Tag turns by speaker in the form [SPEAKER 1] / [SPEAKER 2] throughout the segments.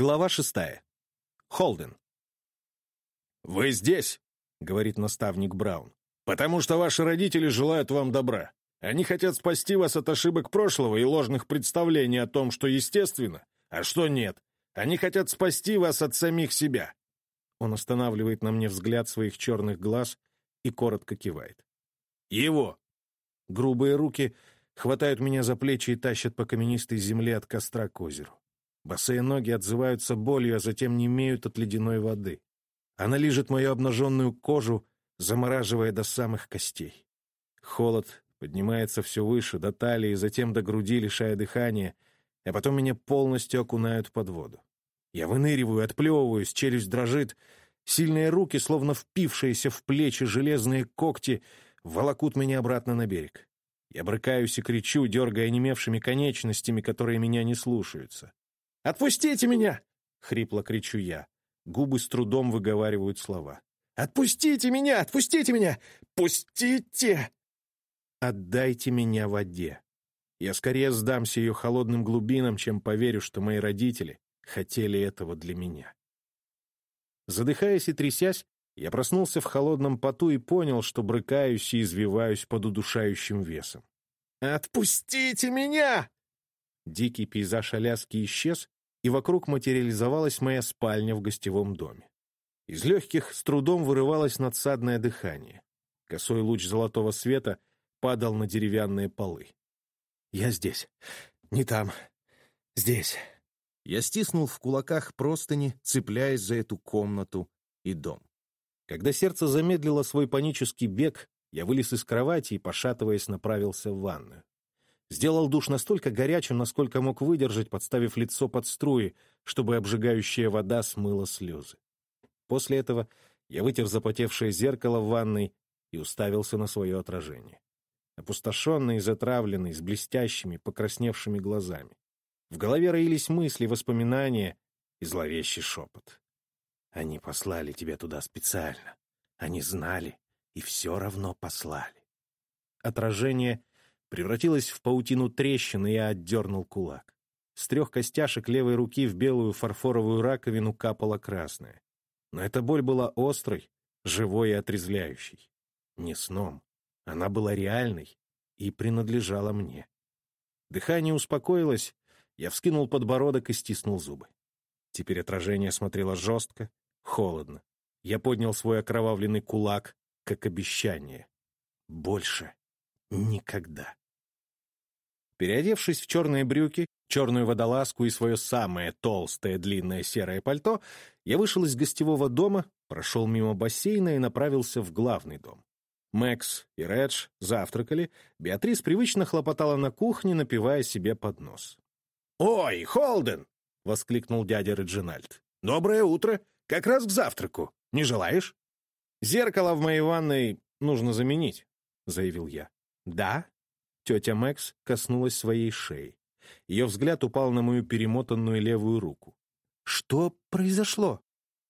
[SPEAKER 1] Глава шестая. Холден.
[SPEAKER 2] «Вы здесь», — говорит наставник Браун, «потому что ваши родители желают вам добра. Они хотят спасти вас от ошибок прошлого и ложных представлений о том, что естественно, а что нет. Они хотят спасти вас от самих себя».
[SPEAKER 1] Он останавливает на мне взгляд своих черных глаз и коротко кивает.
[SPEAKER 2] «Его!»
[SPEAKER 1] Грубые руки хватают меня за плечи и тащат по каменистой земле от костра к озеру. Босые ноги отзываются болью, а затем не имеют от ледяной воды. Она лижет мою обнаженную кожу, замораживая до самых костей. Холод поднимается все выше, до талии, затем до груди, лишая дыхания, а потом меня полностью окунают под воду. Я выныриваю, отплевываюсь, челюсть дрожит. Сильные руки, словно впившиеся в плечи железные когти, волокут меня обратно на берег. Я брыкаюсь и кричу, дергая немевшими конечностями, которые меня не слушаются. «Отпустите меня!» — хрипло кричу я. Губы с трудом выговаривают слова. «Отпустите меня! Отпустите меня! Пустите!» «Отдайте меня воде!» Я скорее сдамся ее холодным глубинам, чем поверю, что мои родители хотели этого для меня. Задыхаясь и трясясь, я проснулся в холодном поту и понял, что брыкаюсь и извиваюсь под удушающим весом. «Отпустите меня!» Дикий пейзаж Аляски исчез, и вокруг материализовалась моя спальня в гостевом доме. Из легких с трудом вырывалось надсадное дыхание. Косой луч золотого света падал на деревянные полы. «Я здесь. Не там. Здесь». Я стиснул в кулаках простыни, цепляясь за эту комнату и дом. Когда сердце замедлило свой панический бег, я вылез из кровати и, пошатываясь, направился в ванную. Сделал душ настолько горячим, насколько мог выдержать, подставив лицо под струи, чтобы обжигающая вода смыла слезы. После этого я вытер запотевшее зеркало в ванной и уставился на свое отражение. Опустошенный затравленный, с блестящими, покрасневшими глазами. В голове роились мысли, воспоминания и зловещий шепот. Они послали тебя туда специально. Они знали и все равно послали. Отражение превратилась в паутину трещин, и я отдернул кулак. С трех костяшек левой руки в белую фарфоровую раковину капала красная. Но эта боль была острой, живой и отрезвляющей. Не сном. Она была реальной и принадлежала мне. Дыхание успокоилось, я вскинул подбородок и стиснул зубы. Теперь отражение смотрело жестко, холодно. Я поднял свой окровавленный кулак, как обещание. Больше никогда. Переодевшись в черные брюки, черную водолазку и свое самое толстое длинное серое пальто, я вышел из гостевого дома, прошел мимо бассейна и направился в главный дом. Мэкс и Редж завтракали, Беатрис привычно хлопотала на кухне, напивая себе под нос. «Ой, Холден!» — воскликнул дядя Реджинальд. «Доброе утро! Как раз к завтраку. Не желаешь?» «Зеркало в моей ванной нужно заменить», — заявил я. «Да?» Тетя Мэкс коснулась своей шеи. Ее взгляд упал на мою перемотанную левую руку. «Что произошло?»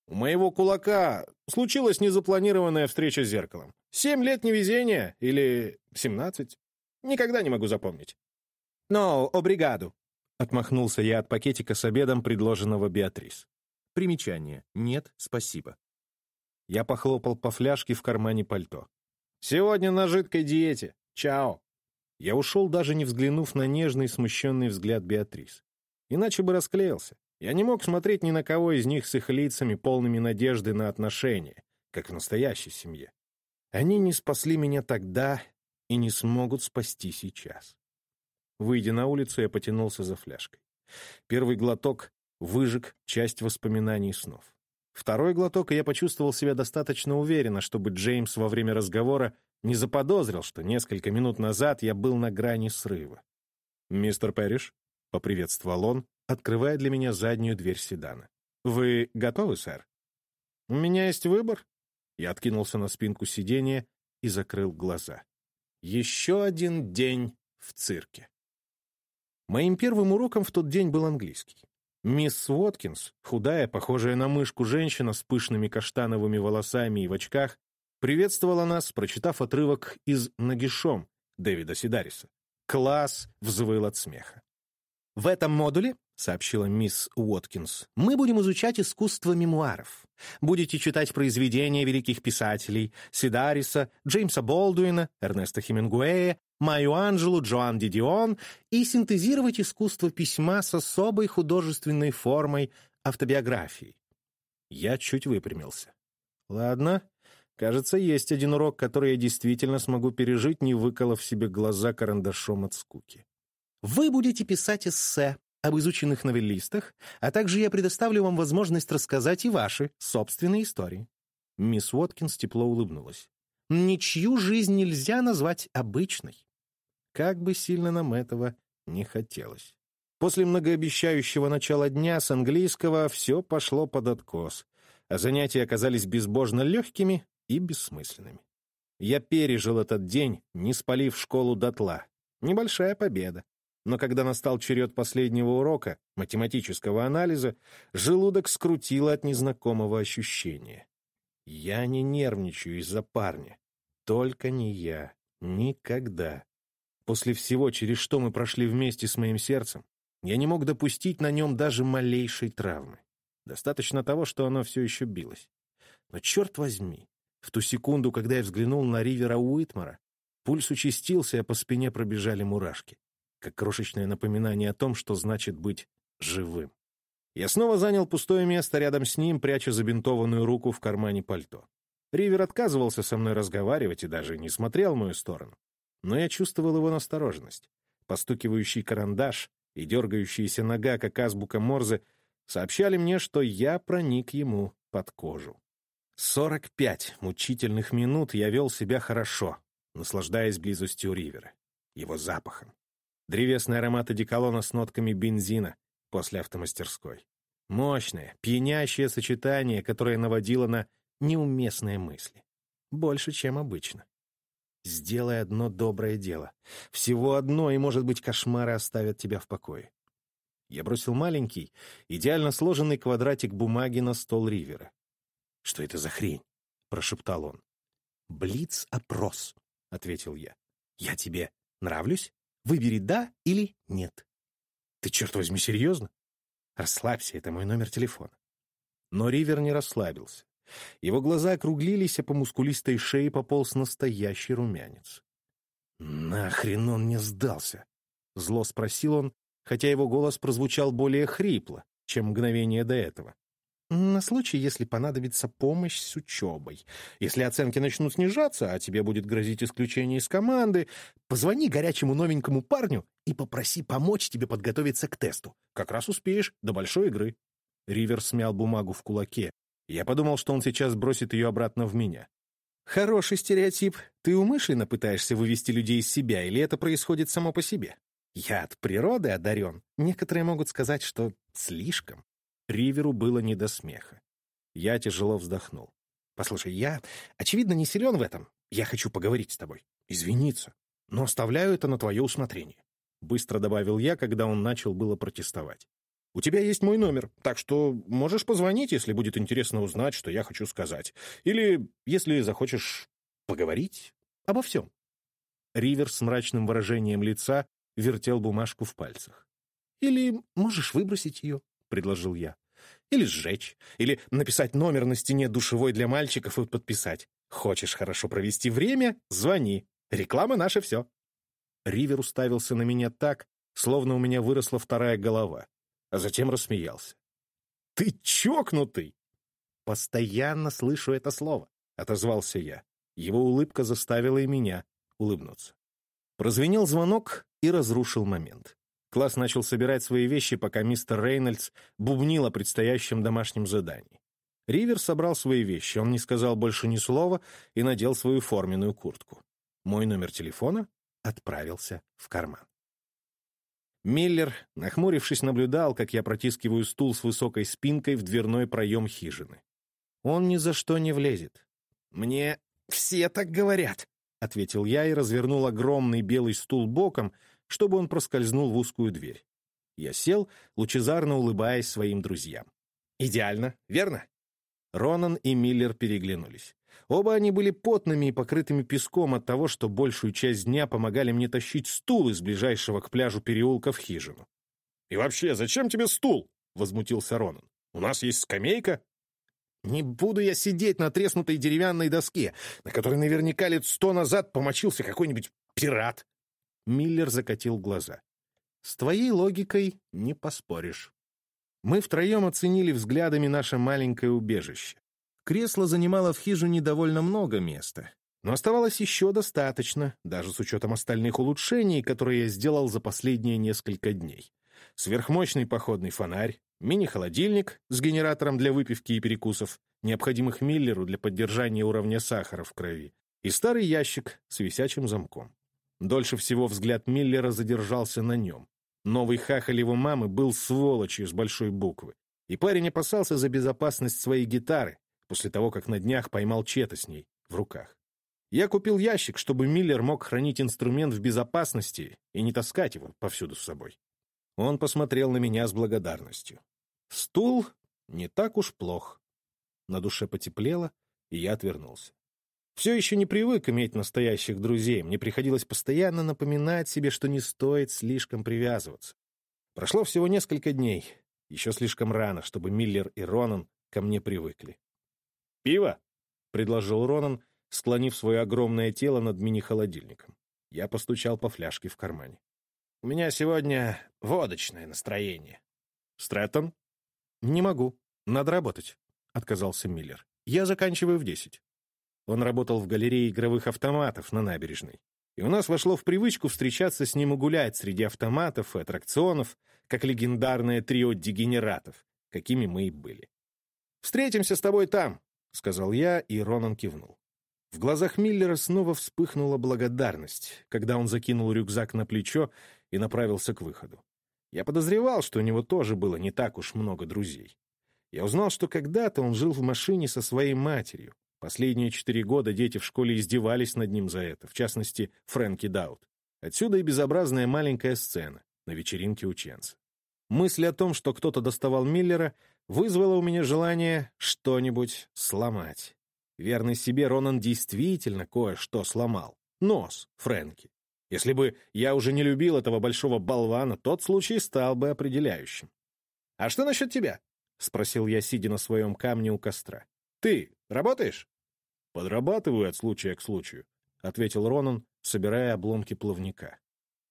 [SPEAKER 1] «У моего кулака случилась незапланированная встреча с зеркалом. Семь лет невезения или семнадцать? Никогда не могу запомнить». «Но, обригаду!» — отмахнулся я от пакетика с обедом, предложенного Беатрис. Примечание. Нет, спасибо. Я похлопал по фляжке в кармане пальто. «Сегодня на жидкой диете. Чао!» Я ушел, даже не взглянув на нежный, смущенный взгляд Беатрис. Иначе бы расклеился. Я не мог смотреть ни на кого из них с их лицами, полными надежды на отношения, как в настоящей семье. Они не спасли меня тогда и не смогут спасти сейчас. Выйдя на улицу, я потянулся за фляжкой. Первый глоток выжег часть воспоминаний и снов. Второй глоток, и я почувствовал себя достаточно уверенно, чтобы Джеймс во время разговора не заподозрил, что несколько минут назад я был на грани срыва. «Мистер Пэриш», — поприветствовал он, открывая для меня заднюю дверь седана. «Вы готовы, сэр?» «У меня есть выбор». Я откинулся на спинку сиденья и закрыл глаза. Еще один день в цирке. Моим первым уроком в тот день был английский. Мисс Уоткинс, худая, похожая на мышку женщина с пышными каштановыми волосами и в очках, приветствовала нас, прочитав отрывок из «Нагишом» Дэвида Сидариса. Класс взвыл от смеха. В этом модуле сообщила мисс Уоткинс. «Мы будем изучать искусство мемуаров. Будете читать произведения великих писателей Сидариса, Джеймса Болдуина, Эрнеста Хемингуэя, Майю Анджелу, Джоан Дидион и синтезировать искусство письма с особой художественной формой автобиографии». Я чуть выпрямился. «Ладно, кажется, есть один урок, который я действительно смогу пережить, не выколов себе глаза карандашом от скуки. Вы будете писать эссе об изученных новеллистах, а также я предоставлю вам возможность рассказать и ваши собственные истории». Мисс Уоткинс тепло улыбнулась. «Ничью жизнь нельзя назвать обычной. Как бы сильно нам этого не хотелось». После многообещающего начала дня с английского все пошло под откос, а занятия оказались безбожно легкими и бессмысленными. Я пережил этот день, не спалив школу дотла. Небольшая победа. Но когда настал черед последнего урока, математического анализа, желудок скрутило от незнакомого ощущения. Я не нервничаю из-за парня. Только не я. Никогда. После всего, через что мы прошли вместе с моим сердцем, я не мог допустить на нем даже малейшей травмы. Достаточно того, что оно все еще билось. Но черт возьми, в ту секунду, когда я взглянул на Ривера Уитмара, пульс участился, а по спине пробежали мурашки как крошечное напоминание о том, что значит быть живым. Я снова занял пустое место рядом с ним, пряча забинтованную руку в кармане пальто. Ривер отказывался со мной разговаривать и даже не смотрел в мою сторону. Но я чувствовал его настороженность. Постукивающий карандаш и дергающаяся нога, как азбука Морзе, сообщали мне, что я проник ему под кожу. Сорок пять мучительных минут я вел себя хорошо, наслаждаясь близостью Ривера, его запахом, Древесный аромат одеколона с нотками бензина после автомастерской. Мощное, пьянящее сочетание, которое наводило на неуместные мысли. Больше, чем обычно. Сделай одно доброе дело. Всего одно, и, может быть, кошмары оставят тебя в покое. Я бросил маленький, идеально сложенный квадратик бумаги на стол Ривера. «Что это за хрень?» — прошептал он. «Блиц-опрос», — ответил я. «Я тебе нравлюсь?» Выбери «да» или «нет». Ты, черт возьми, серьезно? Расслабься, это мой номер телефона. Но Ривер не расслабился. Его глаза округлились, а по мускулистой шее пополз настоящий румянец. «Нахрен он не сдался?» — зло спросил он, хотя его голос прозвучал более хрипло, чем мгновение до этого. На случай, если понадобится помощь с учебой. Если оценки начнут снижаться, а тебе будет грозить исключение из команды, позвони горячему новенькому парню и попроси помочь тебе подготовиться к тесту. Как раз успеешь до большой игры. Ривер смял бумагу в кулаке. Я подумал, что он сейчас бросит ее обратно в меня. Хороший стереотип. Ты умышленно пытаешься вывести людей из себя, или это происходит само по себе? Я от природы одарен. Некоторые могут сказать, что слишком. Риверу было не до смеха. Я тяжело вздохнул. «Послушай, я, очевидно, не силен в этом. Я хочу поговорить с тобой. Извиниться. Но оставляю это на твое усмотрение», — быстро добавил я, когда он начал было протестовать. «У тебя есть мой номер, так что можешь позвонить, если будет интересно узнать, что я хочу сказать. Или, если захочешь поговорить обо всем». Ривер с мрачным выражением лица вертел бумажку в пальцах. «Или можешь выбросить ее. — предложил я. «Или сжечь, или написать номер на стене душевой для мальчиков и подписать. Хочешь хорошо провести время — звони. Реклама — наше все». Ривер уставился на меня так, словно у меня выросла вторая голова, а затем рассмеялся. «Ты чокнутый!» «Постоянно слышу это слово», — отозвался я. Его улыбка заставила и меня улыбнуться. Прозвенел звонок и разрушил момент. Класс начал собирать свои вещи, пока мистер Рейнольдс бубнил о предстоящем домашнем задании. Ривер собрал свои вещи, он не сказал больше ни слова и надел свою форменную куртку. Мой номер телефона отправился в карман. Миллер, нахмурившись, наблюдал, как я протискиваю стул с высокой спинкой в дверной проем хижины. Он ни за что не влезет. «Мне все так говорят», — ответил я и развернул огромный белый стул боком, чтобы он проскользнул в узкую дверь. Я сел, лучезарно улыбаясь своим друзьям. «Идеально, верно?» Ронан и Миллер переглянулись. Оба они были потными и покрытыми песком от того, что большую часть дня помогали мне тащить стул из ближайшего к пляжу переулка в хижину.
[SPEAKER 2] И вообще, зачем тебе стул?» — возмутился Ронан. «У нас есть скамейка».
[SPEAKER 1] «Не буду я сидеть на треснутой деревянной доске, на которой наверняка лет сто назад помочился какой-нибудь пират». Миллер закатил глаза. «С твоей логикой не поспоришь». Мы втроем оценили взглядами наше маленькое убежище. Кресло занимало в хижине довольно много места, но оставалось еще достаточно, даже с учетом остальных улучшений, которые я сделал за последние несколько дней. Сверхмощный походный фонарь, мини-холодильник с генератором для выпивки и перекусов, необходимых Миллеру для поддержания уровня сахара в крови, и старый ящик с висячим замком. Дольше всего взгляд Миллера задержался на нем. Новый хахаль его мамы был сволочью с большой буквы, и парень опасался за безопасность своей гитары, после того, как на днях поймал чета с ней в руках. Я купил ящик, чтобы Миллер мог хранить инструмент в безопасности и не таскать его повсюду с собой. Он посмотрел на меня с благодарностью. Стул не так уж плох. На душе потеплело, и я отвернулся. Все еще не привык иметь настоящих друзей. Мне приходилось постоянно напоминать себе, что не стоит слишком привязываться. Прошло всего несколько дней. Еще слишком рано, чтобы Миллер и Ронан ко мне привыкли.
[SPEAKER 2] «Пиво?» — предложил Ронан, склонив свое огромное тело над мини-холодильником. Я постучал по фляжке в кармане.
[SPEAKER 1] «У меня сегодня водочное настроение».
[SPEAKER 2] «Стрэттон?»
[SPEAKER 1] «Не могу. Надо работать», — отказался Миллер. «Я заканчиваю в десять». Он работал в галерее игровых автоматов на набережной. И у нас вошло в привычку встречаться с ним и гулять среди автоматов и аттракционов, как легендарное трио дегенератов, какими мы и были. «Встретимся с тобой там», — сказал я, и Ронан кивнул. В глазах Миллера снова вспыхнула благодарность, когда он закинул рюкзак на плечо и направился к выходу. Я подозревал, что у него тоже было не так уж много друзей. Я узнал, что когда-то он жил в машине со своей матерью. Последние четыре года дети в школе издевались над ним за это, в частности, Фрэнки Даут. Отсюда и безобразная маленькая сцена на вечеринке ученца. Мысль о том, что кто-то доставал Миллера, вызвало у меня желание что-нибудь сломать. Верный себе Ронан действительно кое-что сломал. Нос Фрэнки. Если бы я уже не любил этого большого болвана, тот случай стал бы определяющим. «А что насчет тебя?» — спросил я, сидя на своем камне у костра. «Ты работаешь?»
[SPEAKER 2] «Подрабатываю от случая к случаю», — ответил Ронан, собирая обломки плавника.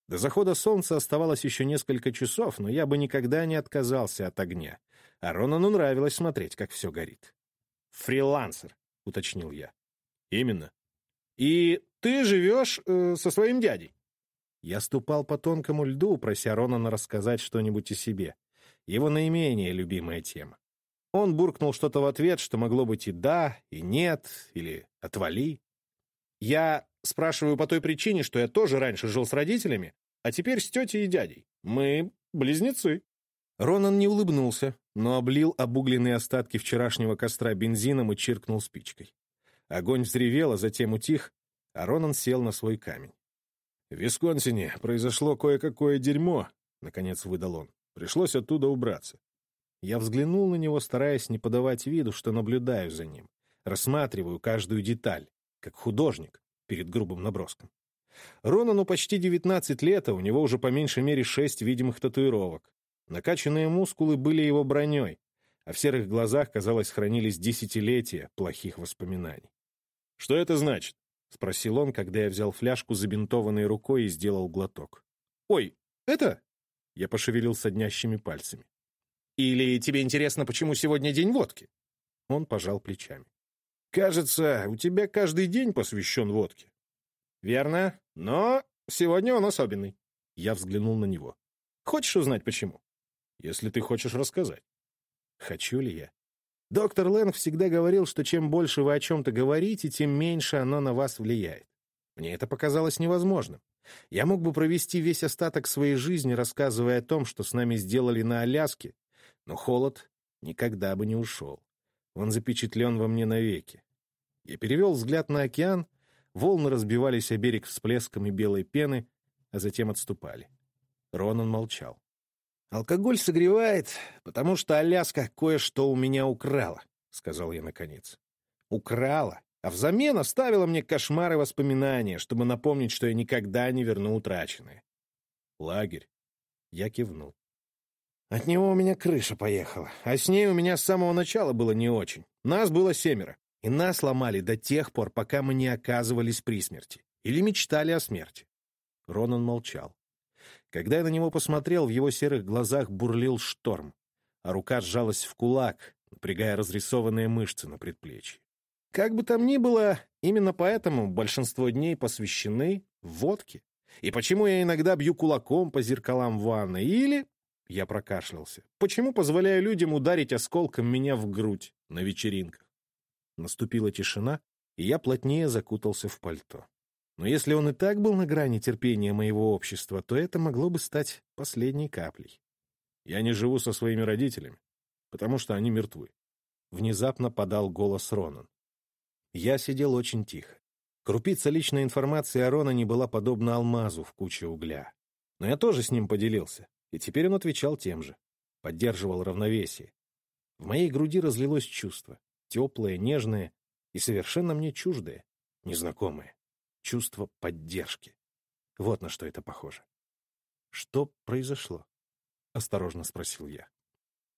[SPEAKER 1] До захода солнца оставалось еще несколько часов, но я бы никогда не отказался от огня. А Ронану нравилось смотреть, как все горит. «Фрилансер», — уточнил я.
[SPEAKER 2] «Именно».
[SPEAKER 1] «И ты живешь э, со своим дядей?» Я ступал по тонкому льду, прося Ронана рассказать что-нибудь о себе. Его наименее любимая тема. Он буркнул что-то в ответ, что могло быть и «да», и «нет», или «отвали». Я спрашиваю по той причине, что я тоже раньше жил с родителями, а теперь с тетей и дядей. Мы близнецы. Ронан не улыбнулся, но облил обугленные остатки вчерашнего костра бензином и чиркнул спичкой. Огонь взревел, а затем утих, а Ронан сел на свой камень.
[SPEAKER 2] «В Висконсине произошло кое-какое дерьмо», — наконец выдал он. «Пришлось оттуда убраться».
[SPEAKER 1] Я взглянул на него, стараясь не подавать виду, что наблюдаю за ним. Рассматриваю каждую деталь, как художник перед грубым наброском. Ронану почти 19 лет, а у него уже по меньшей мере шесть видимых татуировок. Накачанные мускулы были его броней, а в серых глазах, казалось, хранились десятилетия плохих воспоминаний.
[SPEAKER 2] «Что это значит?»
[SPEAKER 1] — спросил он, когда я взял фляжку забинтованной рукой и сделал глоток. «Ой, это...» — я пошевелил соднящими пальцами. «Или тебе интересно, почему сегодня день водки?» Он пожал плечами.
[SPEAKER 2] «Кажется, у тебя каждый день посвящен водке».
[SPEAKER 1] «Верно, но сегодня он особенный». Я взглянул на него. «Хочешь узнать, почему?»
[SPEAKER 2] «Если ты хочешь рассказать».
[SPEAKER 1] «Хочу ли я?» Доктор Лэнг всегда говорил, что чем больше вы о чем-то говорите, тем меньше оно на вас влияет. Мне это показалось невозможным. Я мог бы провести весь остаток своей жизни, рассказывая о том, что с нами сделали на Аляске, но холод никогда бы не ушел. Он запечатлен во мне навеки. Я перевел взгляд на океан, волны разбивались о берег всплесками белой пены, а затем отступали. Ронан молчал. «Алкоголь согревает, потому что Аляска кое-что у меня украла», — сказал я наконец. «Украла, а взамен оставила мне кошмары воспоминания, чтобы напомнить, что я никогда не верну утраченное». «Лагерь». Я кивнул. От него у меня крыша поехала, а с ней у меня с самого начала было не очень. Нас было семеро, и нас ломали до тех пор, пока мы не оказывались при смерти или мечтали о смерти. Ронан молчал. Когда я на него посмотрел, в его серых глазах бурлил шторм, а рука сжалась в кулак, напрягая разрисованные мышцы на предплечье. Как бы там ни было, именно поэтому большинство дней посвящены водке. И почему я иногда бью кулаком по зеркалам ванной, или... Я прокашлялся. Почему позволяю людям ударить осколком меня в грудь на вечеринках? Наступила тишина, и я плотнее закутался в пальто. Но если он и так был на грани терпения моего общества, то это могло бы стать последней каплей. Я не живу со своими родителями, потому что они мертвы. Внезапно подал голос Ронан. Я сидел очень тихо. Крупица личной информации о Ронане была подобна алмазу в куче угля. Но я тоже с ним поделился, и теперь он отвечал тем же. Поддерживал равновесие. В моей груди разлилось чувство, теплое, нежное и совершенно мне чуждое, незнакомое чувство поддержки. Вот на что это похоже. «Что произошло?» — осторожно спросил я.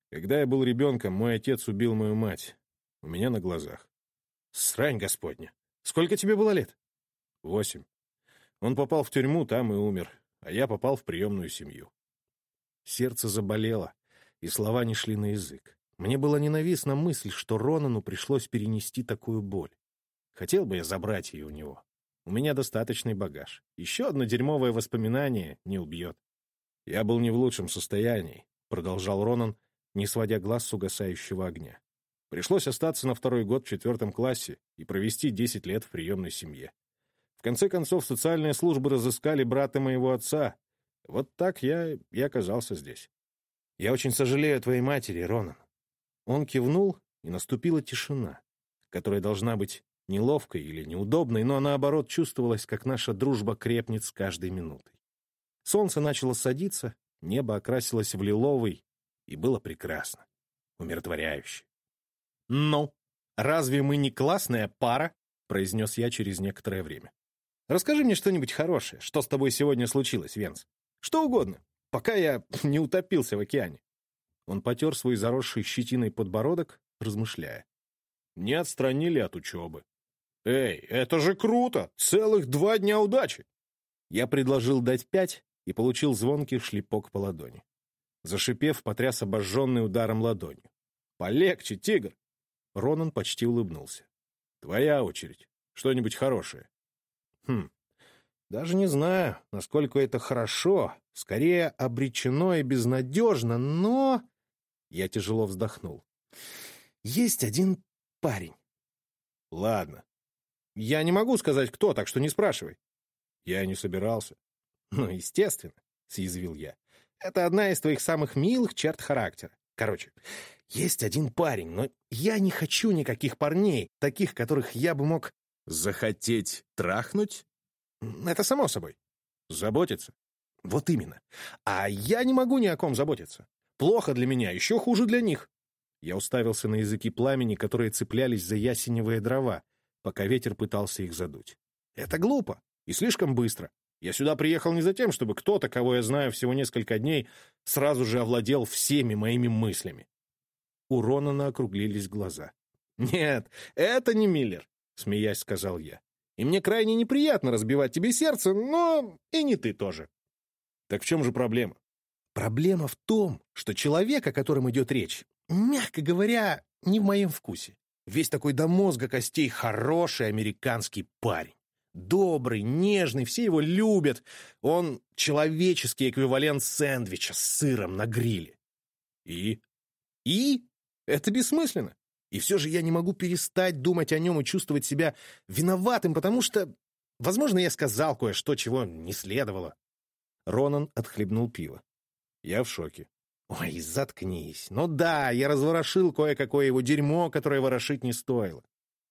[SPEAKER 2] «Когда я был ребенком, мой отец убил мою мать. У меня на глазах.
[SPEAKER 1] Срань господня! Сколько тебе было лет?»
[SPEAKER 2] «Восемь. Он попал в тюрьму, там и умер, а я попал в приемную семью».
[SPEAKER 1] Сердце заболело, и слова не шли на язык. Мне была ненавистна мысль, что Ронану пришлось перенести такую боль. Хотел бы я забрать ее у него. У меня достаточный багаж. Еще одно дерьмовое воспоминание не убьет.
[SPEAKER 2] «Я был не в лучшем состоянии», — продолжал Ронан, не сводя глаз с угасающего огня. «Пришлось остаться на второй год в четвертом классе и провести десять лет в приемной семье. В конце концов, социальные службы разыскали брата моего отца. Вот так я и оказался здесь».
[SPEAKER 1] «Я очень сожалею о твоей матери, Ронан». Он кивнул, и наступила тишина, которая должна быть неловкой или неудобной, но наоборот чувствовалось, как наша дружба крепнет с каждой минутой. Солнце начало садиться, небо окрасилось в лиловый, и было прекрасно, умиротворяюще. «Ну, разве мы не классная пара?» — произнес я через некоторое время. «Расскажи мне что-нибудь хорошее, что с тобой сегодня случилось, Венс. Что угодно, пока я не утопился в океане». Он потер свой заросший щетиной подбородок, размышляя.
[SPEAKER 2] «Не отстранили от учебы. «Эй, это же круто! Целых два дня удачи!»
[SPEAKER 1] Я предложил дать пять и получил звонкий шлепок по ладони. Зашипев, потряс обожженный ударом ладонью.
[SPEAKER 2] «Полегче, тигр!»
[SPEAKER 1] Ронан почти улыбнулся.
[SPEAKER 2] «Твоя очередь. Что-нибудь хорошее».
[SPEAKER 1] «Хм, даже не знаю, насколько это хорошо. Скорее, обречено и безнадежно, но...» Я тяжело вздохнул. «Есть один парень».
[SPEAKER 2] «Ладно,
[SPEAKER 1] я не могу сказать, кто, так что не спрашивай.
[SPEAKER 2] Я не собирался.
[SPEAKER 1] Ну, естественно, съязвил я. Это одна из твоих самых милых черт характера. Короче, есть один парень, но я не хочу никаких парней, таких, которых я бы мог...
[SPEAKER 2] Захотеть трахнуть?
[SPEAKER 1] Это само собой.
[SPEAKER 2] Заботиться?
[SPEAKER 1] Вот именно. А я не могу ни о ком заботиться. Плохо для меня, еще хуже для них. Я уставился на языки пламени, которые цеплялись за ясеневые дрова, пока ветер пытался их задуть. Это глупо и слишком быстро. Я сюда приехал не за тем, чтобы кто-то, кого я знаю всего несколько дней, сразу же овладел всеми моими мыслями. У Ронана округлились глаза. «Нет, это не Миллер», — смеясь сказал я. «И мне крайне неприятно разбивать тебе сердце, но и не ты тоже».
[SPEAKER 2] «Так в чем же проблема?»
[SPEAKER 1] «Проблема в том, что человек, о котором идет речь, мягко говоря, не в моем вкусе. Весь такой до мозга костей хороший американский парень. Добрый, нежный, все его любят. Он человеческий эквивалент сэндвича с сыром на гриле.
[SPEAKER 2] И?
[SPEAKER 1] И? Это бессмысленно. И все же я не могу перестать думать о нем и чувствовать себя виноватым, потому что, возможно, я сказал кое-что, чего не следовало. Ронан отхлебнул пиво.
[SPEAKER 2] Я в шоке.
[SPEAKER 1] Ой, заткнись. Ну да, я разворошил кое-какое его дерьмо, которое ворошить не стоило.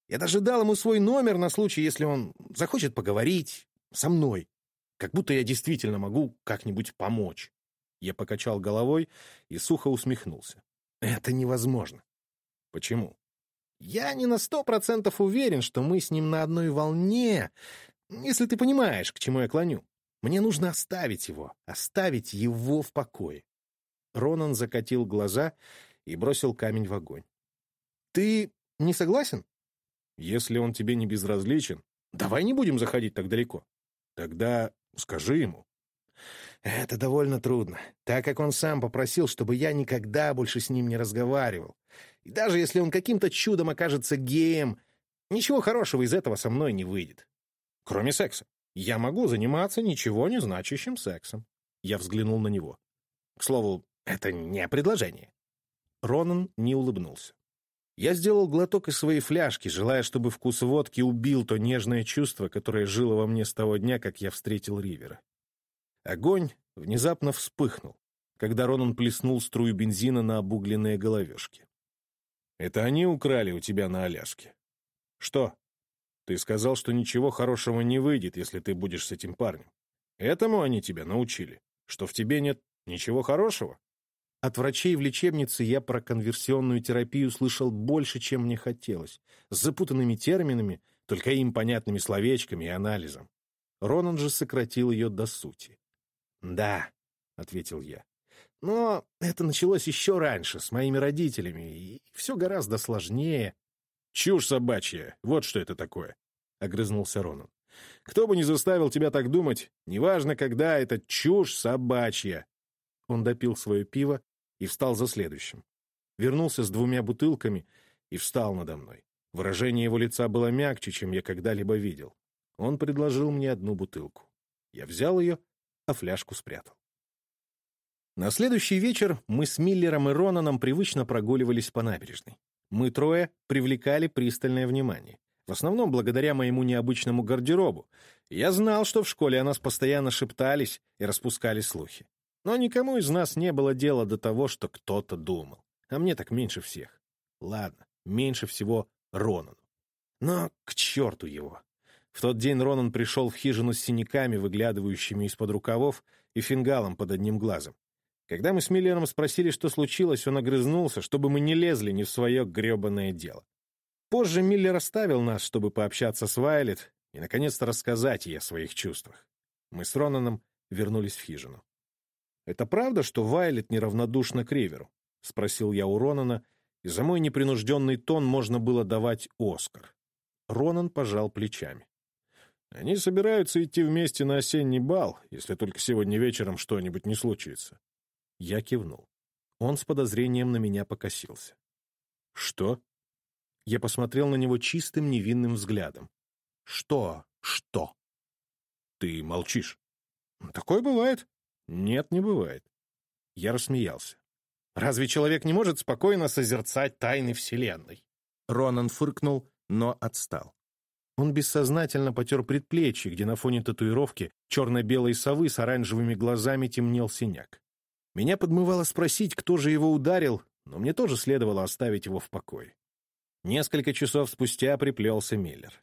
[SPEAKER 1] Я даже дал ему свой номер на случай, если он захочет поговорить со мной. Как будто я действительно могу как-нибудь помочь. Я покачал головой и сухо усмехнулся. Это невозможно.
[SPEAKER 2] Почему?
[SPEAKER 1] Я не на сто процентов уверен, что мы с ним на одной волне, если ты понимаешь, к чему я клоню. Мне нужно оставить его, оставить его в покое. Ронан закатил глаза и бросил камень в огонь. «Ты не согласен?» «Если он тебе не безразличен, давай не будем заходить так далеко. Тогда скажи ему». «Это довольно трудно, так как он сам попросил, чтобы я никогда больше с ним не разговаривал. И даже если он каким-то чудом окажется геем, ничего хорошего из этого со мной не выйдет. Кроме секса. Я могу заниматься ничего не значащим сексом». Я взглянул на него. К слову, это не предложение. Ронан не улыбнулся. Я сделал глоток из своей фляжки, желая, чтобы вкус водки убил то нежное чувство, которое жило во мне с того дня, как я встретил Ривера. Огонь внезапно вспыхнул, когда Ронан плеснул струю бензина на обугленные головешки. «Это они украли у тебя на Аляске?» «Что?» «Ты сказал, что ничего хорошего не выйдет, если ты будешь с этим парнем. Этому они тебя научили, что в тебе нет ничего хорошего?» От врачей в лечебнице я про конверсионную терапию слышал больше, чем мне хотелось, с запутанными терминами, только им понятными словечками и анализом. Ронан же сократил ее до сути. «Да», — ответил я. «Но это началось еще раньше, с моими родителями, и все гораздо сложнее». «Чушь собачья, вот что это такое», — огрызнулся Ронан. «Кто бы ни заставил тебя так думать, неважно, когда это чушь собачья». Он допил свое пиво и встал за следующим. Вернулся с двумя бутылками и встал надо мной. Выражение его лица было мягче, чем я когда-либо видел. Он предложил мне одну бутылку. Я взял ее, а фляжку спрятал. На следующий вечер мы с Миллером и Ронаном привычно прогуливались по набережной. Мы трое привлекали пристальное внимание. В основном благодаря моему необычному гардеробу. Я знал, что в школе о нас постоянно шептались и распускали слухи. Но никому из нас не было дела до того, что кто-то думал. А мне так меньше всех. Ладно, меньше всего Ронану. Но к черту его. В тот день Ронан пришел в хижину с синяками, выглядывающими из-под рукавов, и фингалом под одним глазом. Когда мы с Миллером спросили, что случилось, он огрызнулся, чтобы мы не лезли не в свое гребанное дело. Позже Миллер оставил нас, чтобы пообщаться с Вайлет и, наконец-то, рассказать ей о своих чувствах. Мы с Ронаном вернулись в хижину. «Это правда, что Вайлет неравнодушна к Риверу?» — спросил я у Ронана, и за мой непринужденный тон можно было давать Оскар. Ронан пожал плечами. Они собираются идти вместе на осенний бал, если только сегодня вечером что-нибудь не случится. Я кивнул. Он с подозрением на меня покосился. «Что?» Я посмотрел на него чистым невинным взглядом. «Что? Что?» «Ты молчишь». «Такое бывает». «Нет, не бывает». Я рассмеялся. «Разве человек не может спокойно созерцать тайны Вселенной?» Ронан фыркнул, но отстал. Он бессознательно потер предплечье, где на фоне татуировки черно-белой совы с оранжевыми глазами темнел синяк. Меня подмывало спросить, кто же его ударил, но мне тоже следовало оставить его в покое. Несколько часов спустя приплелся Миллер.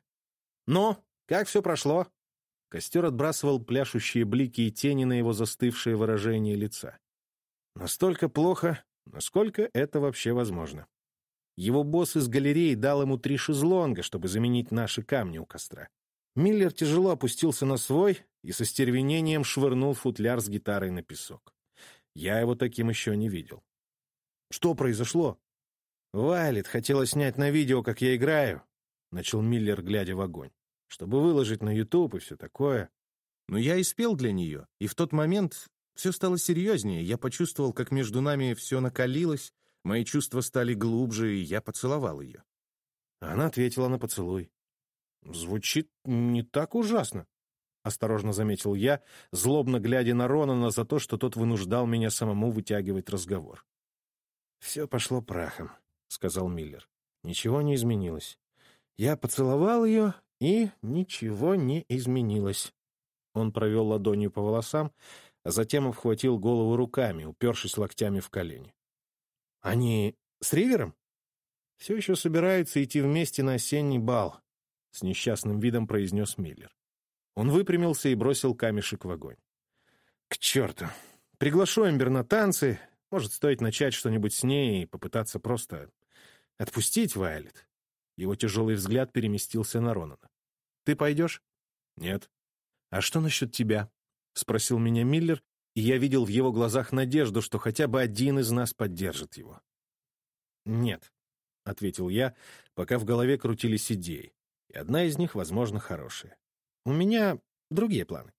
[SPEAKER 1] «Ну, как все прошло?» Костер отбрасывал пляшущие блики и тени на его застывшее выражение лица. Настолько плохо, насколько это вообще возможно. Его босс из галереи дал ему три шезлонга, чтобы заменить наши камни у костра. Миллер тяжело опустился на свой и со стервенением швырнул футляр с гитарой на песок. Я его таким еще не видел. «Что произошло?» «Вайлет хотела снять на видео, как я играю», — начал Миллер, глядя в огонь, «чтобы выложить на Ютуб и все такое». Но я и спел для нее, и в тот момент все стало серьезнее. Я почувствовал, как между нами все накалилось, Мои чувства стали глубже, и я поцеловал ее. Она ответила на поцелуй. «Звучит не так ужасно», — осторожно заметил я, злобно глядя на Ронана за то, что тот вынуждал меня самому вытягивать разговор. «Все пошло прахом», — сказал Миллер. «Ничего не изменилось. Я поцеловал ее, и ничего не изменилось». Он провел ладонью по волосам, а затем обхватил голову руками, упершись локтями в колени. Они с Ривером? Все еще собираются идти вместе на осенний бал, — с несчастным видом произнес Миллер. Он выпрямился и бросил камешек в огонь. К черту! Приглашу Эмбер на танцы. Может, стоит начать что-нибудь с ней и попытаться просто отпустить Вайлет. Его тяжелый взгляд переместился на Ронана. «Ты пойдешь?» «Нет». «А что насчет тебя?» — спросил меня Миллер, и я видел в его глазах надежду, что хотя бы один из нас поддержит его. «Нет», — ответил я, пока в голове крутились идеи, и одна из них, возможно, хорошая. «У меня другие планы».